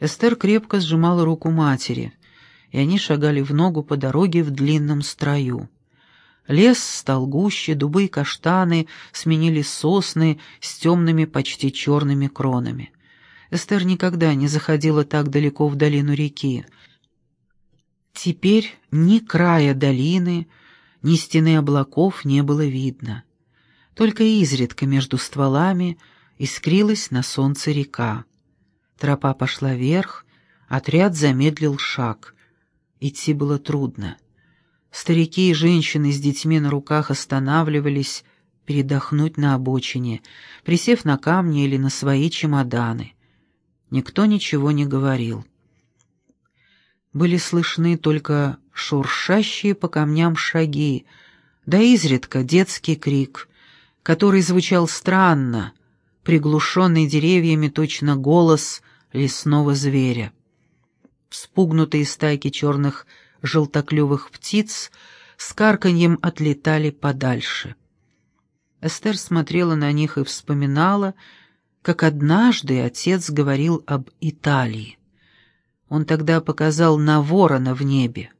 Эстер крепко сжимала руку матери, и они шагали в ногу по дороге в длинном строю. Лес стал гуще, дубы и каштаны сменили сосны с темными, почти черными кронами. Эстер никогда не заходила так далеко в долину реки. Теперь ни края долины, ни стены облаков не было видно. Только изредка между стволами искрилась на солнце река. Тропа пошла вверх, отряд замедлил шаг. Идти было трудно. Старики и женщины с детьми на руках останавливались передохнуть на обочине, присев на камни или на свои чемоданы. Никто ничего не говорил. Были слышны только шуршащие по камням шаги, да изредка детский крик, который звучал странно, приглушенный деревьями точно голос лесного зверя. Вспугнутые стайки черных желтоклювых птиц с карканьем отлетали подальше. Эстер смотрела на них и вспоминала, как однажды отец говорил об Италии. Он тогда показал на ворона в небе.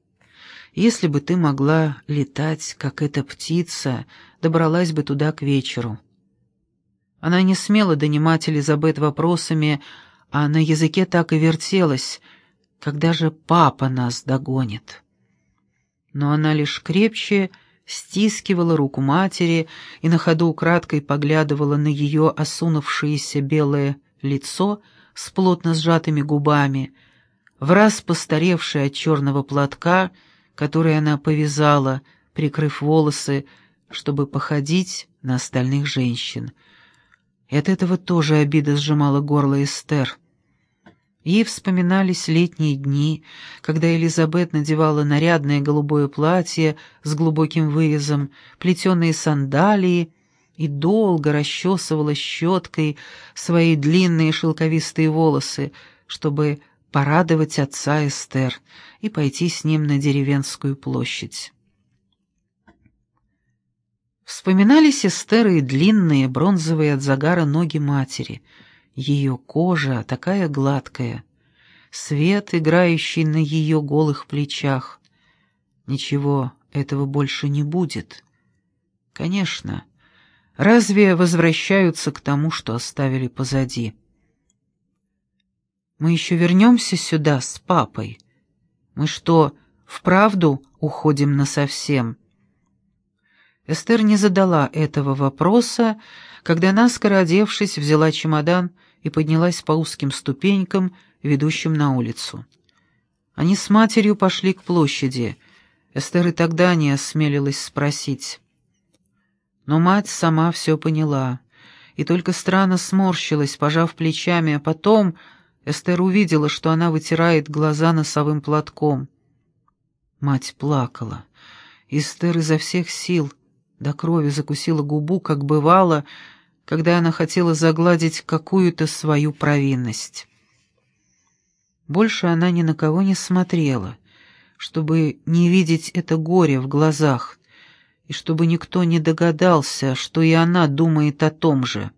Если бы ты могла летать, как эта птица, добралась бы туда к вечеру. Она не смела донимать Элизабет вопросами, а на языке так и вертелась, когда же папа нас догонит. Но она лишь крепче стискивала руку матери и на ходу украдкой поглядывала на ее осунувшееся белое лицо с плотно сжатыми губами, в постаревшее от черного платка, который она повязала, прикрыв волосы, чтобы походить на остальных женщин. И от этого тоже обида сжимала горло Эстер. Ей вспоминались летние дни, когда Элизабет надевала нарядное голубое платье с глубоким вырезом, плетеные сандалии и долго расчесывала щеткой свои длинные шелковистые волосы, чтобы порадовать отца Эстер и пойти с ним на деревенскую площадь. Вспоминались Эстер и длинные бронзовые от загара ноги матери — ее кожа такая гладкая, свет, играющий на ее голых плечах. Ничего этого больше не будет. Конечно, разве возвращаются к тому, что оставили позади? Мы еще вернемся сюда с папой. Мы что, вправду уходим насовсем? Эстер не задала этого вопроса, когда, наскоро одевшись, взяла чемодан и поднялась по узким ступенькам, ведущим на улицу. Они с матерью пошли к площади. Эстер и тогда не осмелилась спросить. Но мать сама все поняла, и только странно сморщилась, пожав плечами, а потом Эстер увидела, что она вытирает глаза носовым платком. Мать плакала. Эстер изо всех сил до крови закусила губу, как бывало, когда она хотела загладить какую-то свою провинность. Больше она ни на кого не смотрела, чтобы не видеть это горе в глазах, и чтобы никто не догадался, что и она думает о том же.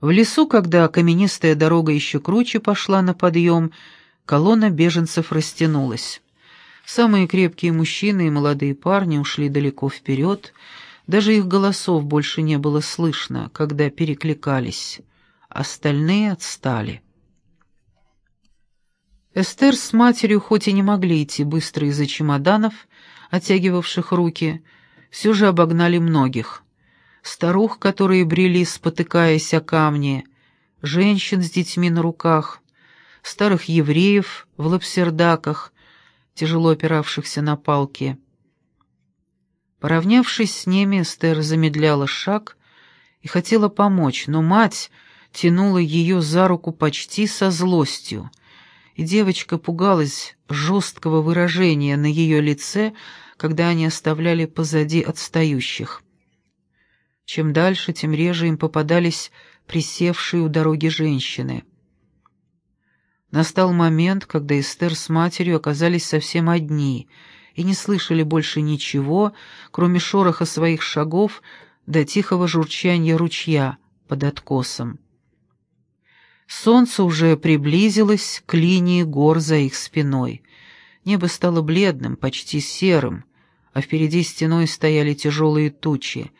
В лесу, когда каменистая дорога еще круче пошла на подъем, колонна беженцев растянулась. Самые крепкие мужчины и молодые парни ушли далеко вперед, даже их голосов больше не было слышно, когда перекликались. Остальные отстали. Эстер с матерью хоть и не могли идти быстро из-за чемоданов, оттягивавших руки, все же обогнали многих. Старух, которые брели, спотыкаясь о камни, женщин с детьми на руках, старых евреев в лапсердаках, тяжело опиравшихся на палки — Поравнявшись с ними, Эстер замедляла шаг и хотела помочь, но мать тянула ее за руку почти со злостью, и девочка пугалась жесткого выражения на ее лице, когда они оставляли позади отстающих. Чем дальше, тем реже им попадались присевшие у дороги женщины. Настал момент, когда Эстер с матерью оказались совсем одни — и не слышали больше ничего, кроме шороха своих шагов до тихого журчания ручья под откосом. Солнце уже приблизилось к линии гор за их спиной. Небо стало бледным, почти серым, а впереди стеной стояли тяжелые тучи.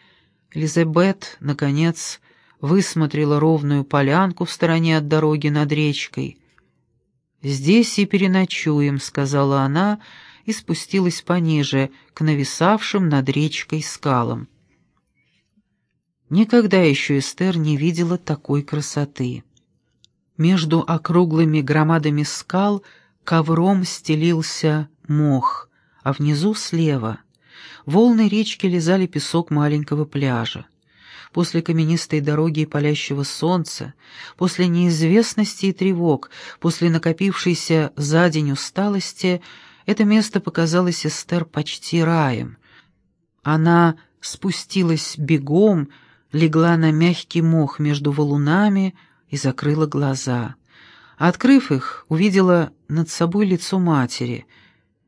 Элизабет, наконец, высмотрела ровную полянку в стороне от дороги над речкой. «Здесь и переночуем», — сказала она, и спустилась пониже, к нависавшим над речкой скалам. Никогда еще Эстер не видела такой красоты. Между округлыми громадами скал ковром стелился мох, а внизу слева волны речки лизали песок маленького пляжа. После каменистой дороги и палящего солнца, после неизвестности и тревог, после накопившейся за день усталости, это место показалось Эстер почти раем. Она спустилась бегом, легла на мягкий мох между валунами и закрыла глаза. Открыв их, увидела над собой лицо матери.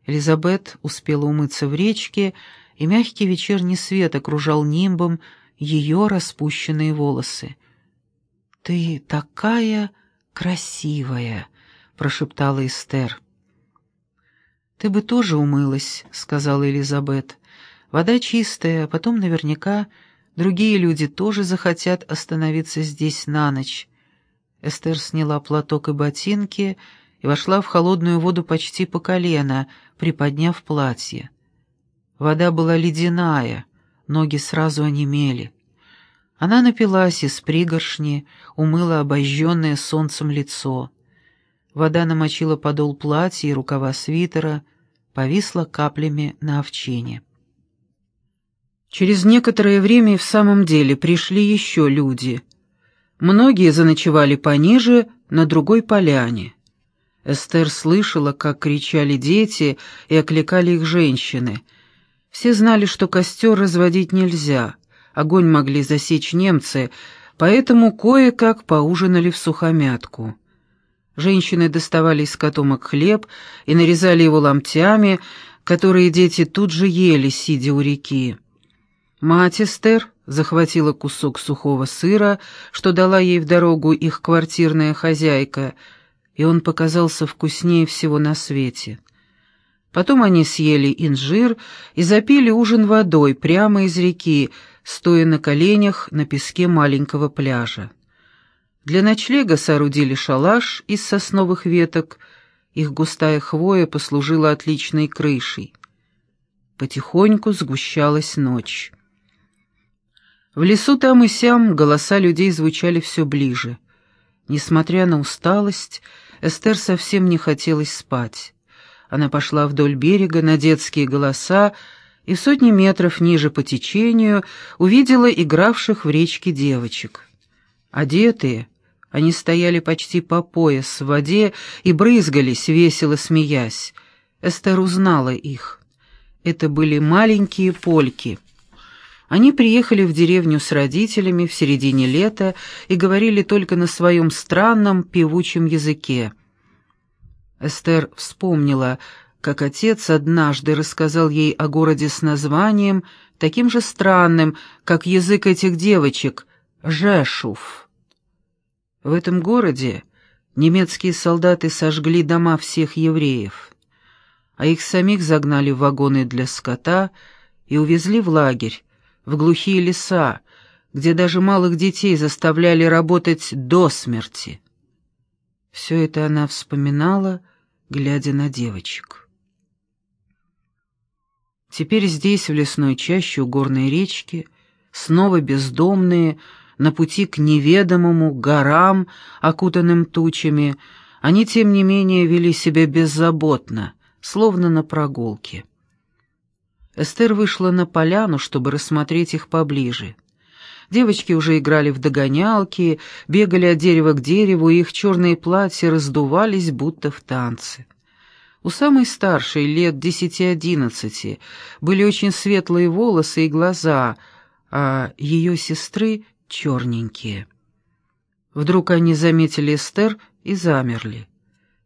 Элизабет успела умыться в речке, и мягкий вечерний свет окружал нимбом ее распущенные волосы. «Ты такая красивая!» — прошептала Эстер. «Ты бы тоже умылась», — сказала Элизабет. «Вода чистая, а потом наверняка Другие люди тоже захотят остановиться здесь на ночь. Эстер сняла платок и ботинки и вошла в холодную воду почти по колено, приподняв платье. Вода была ледяная, ноги сразу онемели. Она напилась из пригоршни, умыла обожженное солнцем лицо. Вода намочила подол платья и рукава свитера, повисла каплями на овчине. Через некоторое время и в самом деле пришли еще люди. Многие заночевали пониже, на другой поляне. Эстер слышала, как кричали дети и окликали их женщины. Все знали, что костер разводить нельзя, огонь могли засечь немцы, поэтому кое-как поужинали в сухомятку. Женщины доставали из котомок хлеб и нарезали его ломтями, которые дети тут же ели, сидя у реки. Мать Эстер захватила кусок сухого сыра, что дала ей в дорогу их квартирная хозяйка, и он показался вкуснее всего на свете. Потом они съели инжир и запили ужин водой прямо из реки, стоя на коленях на песке маленького пляжа. Для ночлега соорудили шалаш из сосновых веток, их густая хвоя послужила отличной крышей. Потихоньку сгущалась ночь. В лесу там и сям голоса людей звучали все ближе. Несмотря на усталость, Эстер совсем не хотелось спать. Она пошла вдоль берега на детские голоса и сотни метров ниже по течению увидела игравших в речке девочек. Одетые, они стояли почти по пояс в воде и брызгались, весело смеясь. Эстер узнала их. Это были маленькие польки — они приехали в деревню с родителями в середине лета и говорили только на своем странном певучем языке. Эстер вспомнила, как отец однажды рассказал ей о городе с названием, таким же странным, как язык этих девочек — Жешуф. В этом городе немецкие солдаты сожгли дома всех евреев, а их самих загнали в вагоны для скота и увезли в лагерь, в глухие леса, где даже малых детей заставляли работать до смерти. Все это она вспоминала, глядя на девочек. Теперь здесь, в лесной чаще у горной речки, снова бездомные, на пути к неведомому, горам, окутанным тучами, они, тем не менее, вели себя беззаботно, словно на прогулке. Эстер вышла на поляну, чтобы рассмотреть их поближе. Девочки уже играли в догонялки, бегали от дерева к дереву, и их черные платья раздувались, будто в танце. У самой старшей, лет десяти-одиннадцати, были очень светлые волосы и глаза, а ее сестры — черненькие. Вдруг они заметили Эстер и замерли.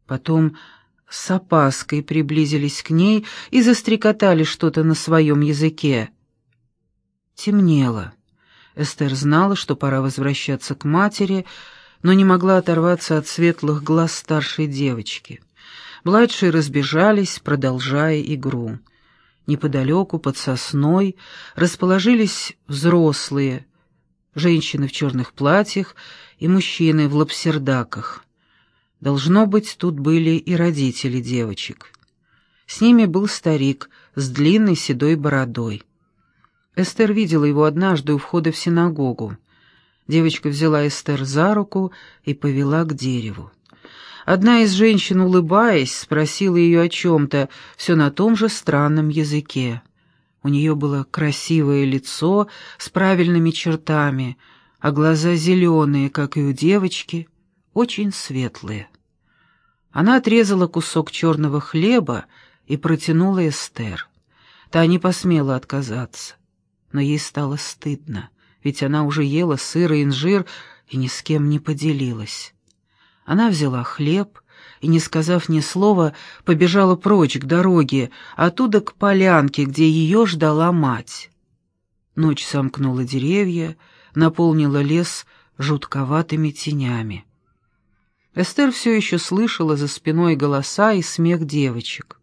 Потом с опаской приблизились к ней и застрекотали что-то на своем языке. Темнело. Эстер знала, что пора возвращаться к матери, но не могла оторваться от светлых глаз старшей девочки. Младшие разбежались, продолжая игру. Неподалеку, под сосной, расположились взрослые, женщины в черных платьях и мужчины в лапсердаках. Должно быть, тут были и родители девочек. С ними был старик с длинной седой бородой. Эстер видела его однажды у входа в синагогу. Девочка взяла Эстер за руку и повела к дереву. Одна из женщин, улыбаясь, спросила ее о чем-то, все на том же странном языке. У нее было красивое лицо с правильными чертами, а глаза зеленые, как и у девочки, очень светлые. Она отрезала кусок черного хлеба и протянула Эстер. Та не посмела отказаться, но ей стало стыдно ведь она уже ела сыр и инжир и ни с кем не поделилась. Она взяла хлеб и, не сказав ни слова, побежала прочь к дороге, оттуда к полянке, где ее ждала мать. Ночь сомкнула деревья, наполнила лес жутковатыми тенями. Эстер все еще слышала за спиной голоса и смех девочек.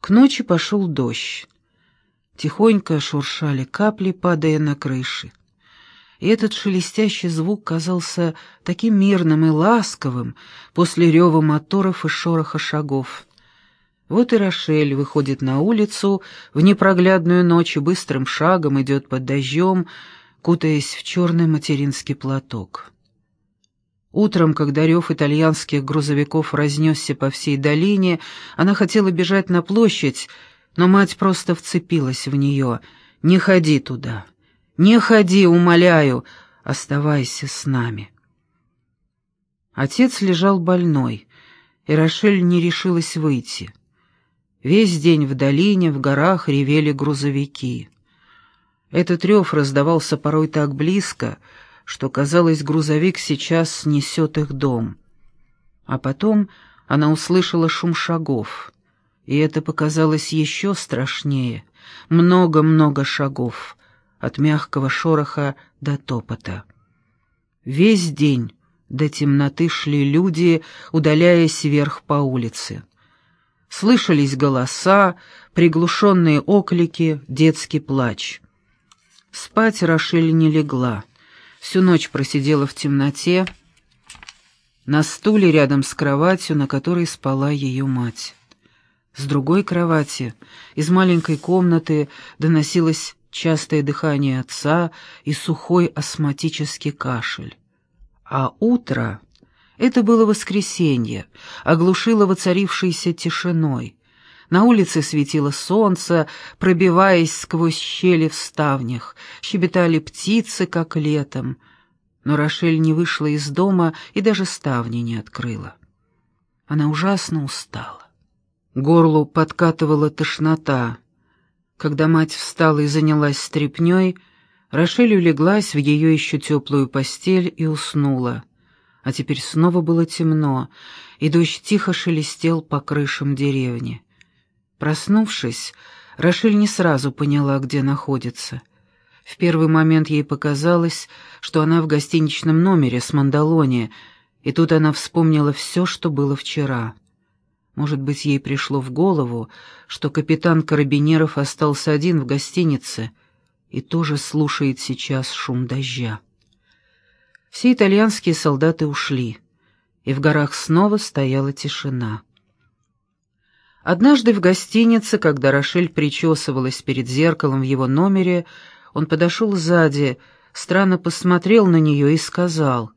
К ночи пошел дождь. Тихонько шуршали капли, падая на крыши. И этот шелестящий звук казался таким мирным и ласковым после рева моторов и шороха шагов. Вот и Рошель выходит на улицу в непроглядную ночь и быстрым шагом идет под дождем, кутаясь в черный материнский платок. Утром, когда рев итальянских грузовиков разнесся по всей долине, она хотела бежать на площадь, но мать просто вцепилась в нее. «Не ходи туда! Не ходи, умоляю! Оставайся с нами!» Отец лежал больной, и Рошель не решилась выйти. Весь день в долине, в горах ревели грузовики. Этот рев раздавался порой так близко, что, казалось, грузовик сейчас снесет их дом. А потом она услышала шум шагов — и это показалось еще страшнее. Много-много шагов, от мягкого шороха до топота. Весь день до темноты шли люди, удаляясь вверх по улице. Слышались голоса, приглушенные оклики, детский плач. Спать Рошель не легла. Всю ночь просидела в темноте, на стуле рядом с кроватью, на которой спала ее мать. С другой кровати, из маленькой комнаты, доносилось частое дыхание отца и сухой астматический кашель. А утро — это было воскресенье, оглушило воцарившейся тишиной. На улице светило солнце, пробиваясь сквозь щели в ставнях, щебетали птицы, как летом. Но Рошель не вышла из дома и даже ставни не открыла. Она ужасно устала. Горлу подкатывала тошнота. Когда мать встала и занялась стряпнёй, Рошель улеглась в ее еще теплую постель и уснула. А теперь снова было темно, и дождь тихо шелестел по крышам деревни. Проснувшись, Рошель не сразу поняла, где находится. В первый момент ей показалось, что она в гостиничном номере с Мандалони, и тут она вспомнила все, что было вчера. Может быть, ей пришло в голову, что капитан Карабинеров остался один в гостинице и тоже слушает сейчас шум дождя. Все итальянские солдаты ушли, и в горах снова стояла тишина. Однажды в гостинице, когда Рошель причесывалась перед зеркалом в его номере, он подошел сзади, странно посмотрел на нее и сказал,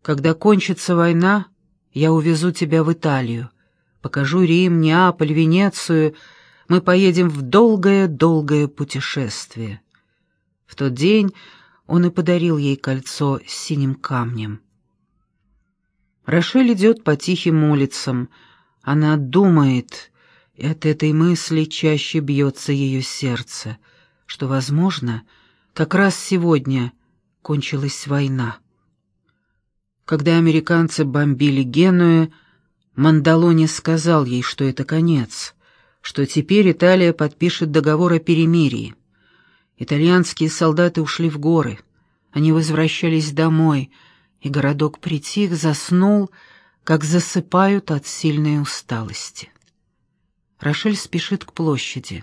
«Когда кончится война, я увезу тебя в Италию. Покажу Рим, Неаполь, Венецию. Мы поедем в долгое-долгое путешествие. В тот день он и подарил ей кольцо с синим камнем. Рошель идет по тихим улицам. Она думает, и от этой мысли чаще бьется ее сердце, что, возможно, как раз сегодня кончилась война. Когда американцы бомбили Геную, Мандалони сказал ей, что это конец, что теперь Италия подпишет договор о перемирии. Итальянские солдаты ушли в горы, Они возвращались домой, и городок притих, заснул, как засыпают от сильной усталости. Рошель спешит к площади.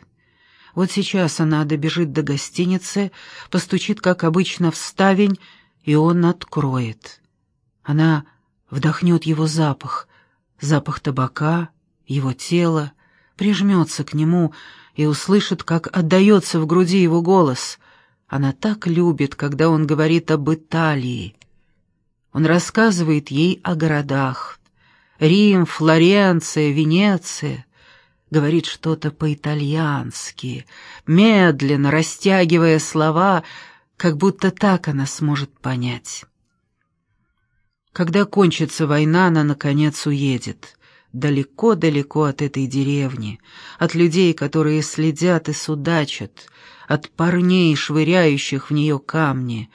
Вот сейчас она добежит до гостиницы, постучит, как обычно, в ставень, и он откроет. Она вдохнет его запах, запах табака, его тела, прижмется к нему и услышит, как отдается в груди его голос. Она так любит, когда он говорит об Италии. Он рассказывает ей о городах. Рим, Флоренция, Венеция говорит что-то по-итальянски, медленно растягивая слова, как будто так она сможет понять. Когда кончится война, она, наконец, уедет. Далеко-далеко от этой деревни, от людей, которые следят и судачат, от парней, швыряющих в нее камни,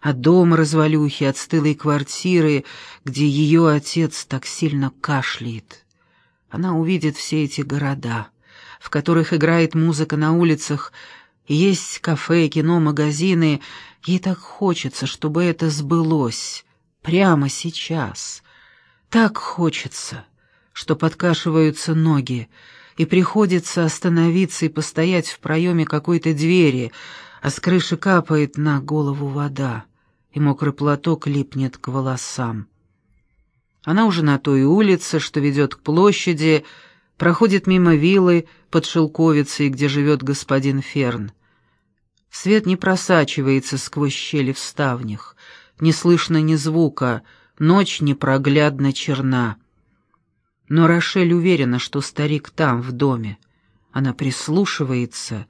от дома развалюхи, от стылой квартиры, где ее отец так сильно кашляет. Она увидит все эти города, в которых играет музыка на улицах, есть кафе, кино, магазины. Ей так хочется, чтобы это сбылось. Прямо сейчас. Так хочется, что подкашиваются ноги, и приходится остановиться и постоять в проеме какой-то двери, а с крыши капает на голову вода, и мокрый платок липнет к волосам. Она уже на той улице, что ведет к площади, проходит мимо виллы под Шелковицей, где живет господин Ферн. Свет не просачивается сквозь щели в ставнях, не слышно ни звука, ночь непроглядно черна. Но Рошель уверена, что старик там, в доме. Она прислушивается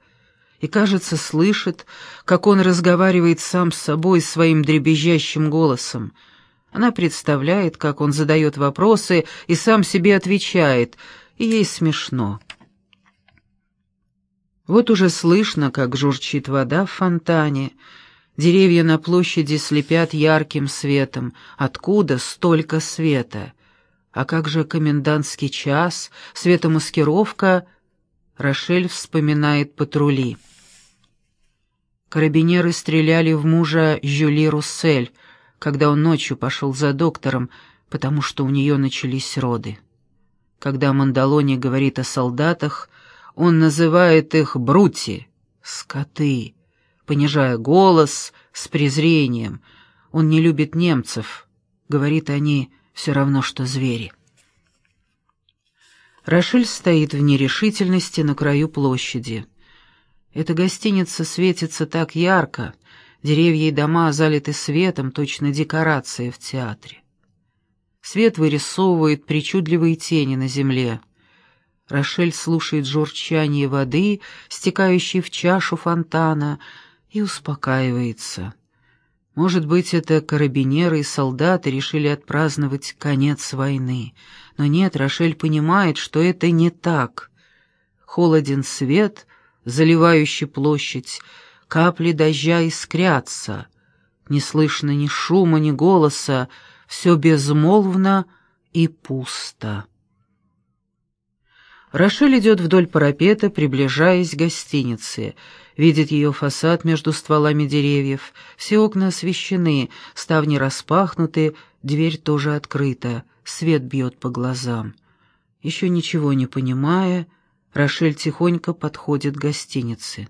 и, кажется, слышит, как он разговаривает сам с собой своим дребезжащим голосом — она представляет, как он задает вопросы и сам себе отвечает, и ей смешно. Вот уже слышно, как журчит вода в фонтане, деревья на площади слепят ярким светом. Откуда столько света? А как же комендантский час, светомаскировка? Рошель вспоминает патрули. Карабинеры стреляли в мужа Жюли Руссель — когда он ночью пошел за доктором, потому что у нее начались роды. Когда Мандалони говорит о солдатах, он называет их «брути», «скоты», понижая голос с презрением. Он не любит немцев, говорит они все равно, что звери. Рошель стоит в нерешительности на краю площади. Эта гостиница светится так ярко, Деревья и дома залиты светом, точно декорация в театре. Свет вырисовывает причудливые тени на земле. Рошель слушает журчание воды, стекающей в чашу фонтана, и успокаивается. Может быть, это карабинеры и солдаты решили отпраздновать конец войны. Но нет, Рошель понимает, что это не так. Холоден свет, заливающий площадь, Капли дождя искрятся, не слышно ни шума, ни голоса, все безмолвно и пусто. Рошель идет вдоль парапета, приближаясь к гостинице. Видит ее фасад между стволами деревьев. Все окна освещены, ставни распахнуты, дверь тоже открыта. Свет бьет по глазам. Еще ничего не понимая, Рошель тихонько подходит к гостинице.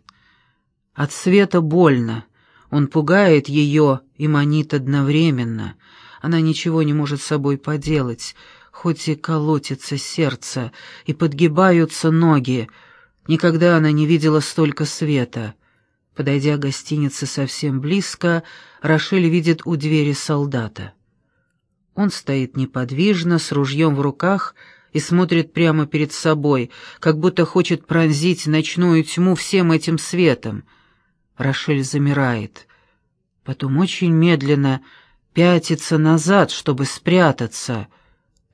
От света больно. Он пугает ее и манит одновременно. Она ничего не может с собой поделать, хоть и колотится сердце, и подгибаются ноги. Никогда она не видела столько света. Подойдя к гостинице совсем близко, Рошель видит у двери солдата. Он стоит неподвижно, с ружьем в руках, и смотрит прямо перед собой, как будто хочет пронзить ночную тьму всем этим светом — Рошель замирает. Потом очень медленно пятится назад, чтобы спрятаться.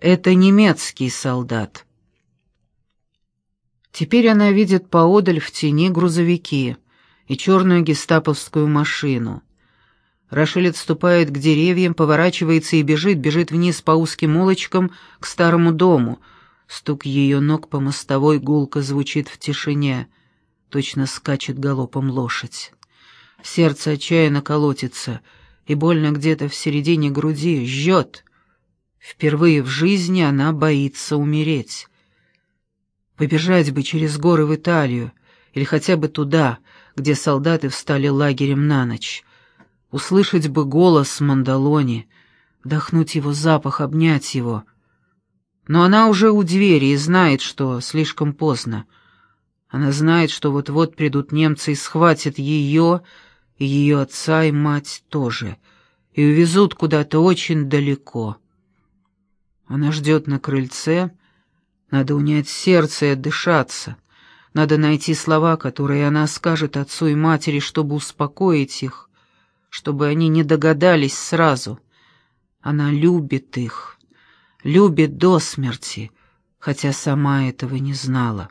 Это немецкий солдат. Теперь она видит поодаль в тени грузовики и черную гестаповскую машину. Рошель отступает к деревьям, поворачивается и бежит, бежит вниз по узким улочкам к старому дому. Стук ее ног по мостовой гулко звучит в тишине — Точно скачет галопом лошадь. Сердце отчаянно колотится. и больно где-то в середине груди, жжет. Впервые в жизни она боится умереть. Побежать бы через горы в Италию, или хотя бы туда, где солдаты встали лагерем на ночь. Услышать бы голос Мандалони, вдохнуть его запах, обнять его. Но она уже у двери и знает, что слишком поздно. Она знает, что вот-вот придут немцы и схватят ее, и ее отца и мать тоже, и увезут куда-то очень далеко. Она ждет на крыльце, надо унять сердце и отдышаться. Надо найти слова, которые она скажет отцу и матери, чтобы успокоить их, чтобы они не догадались сразу. Она любит их, любит до смерти, хотя сама этого не знала.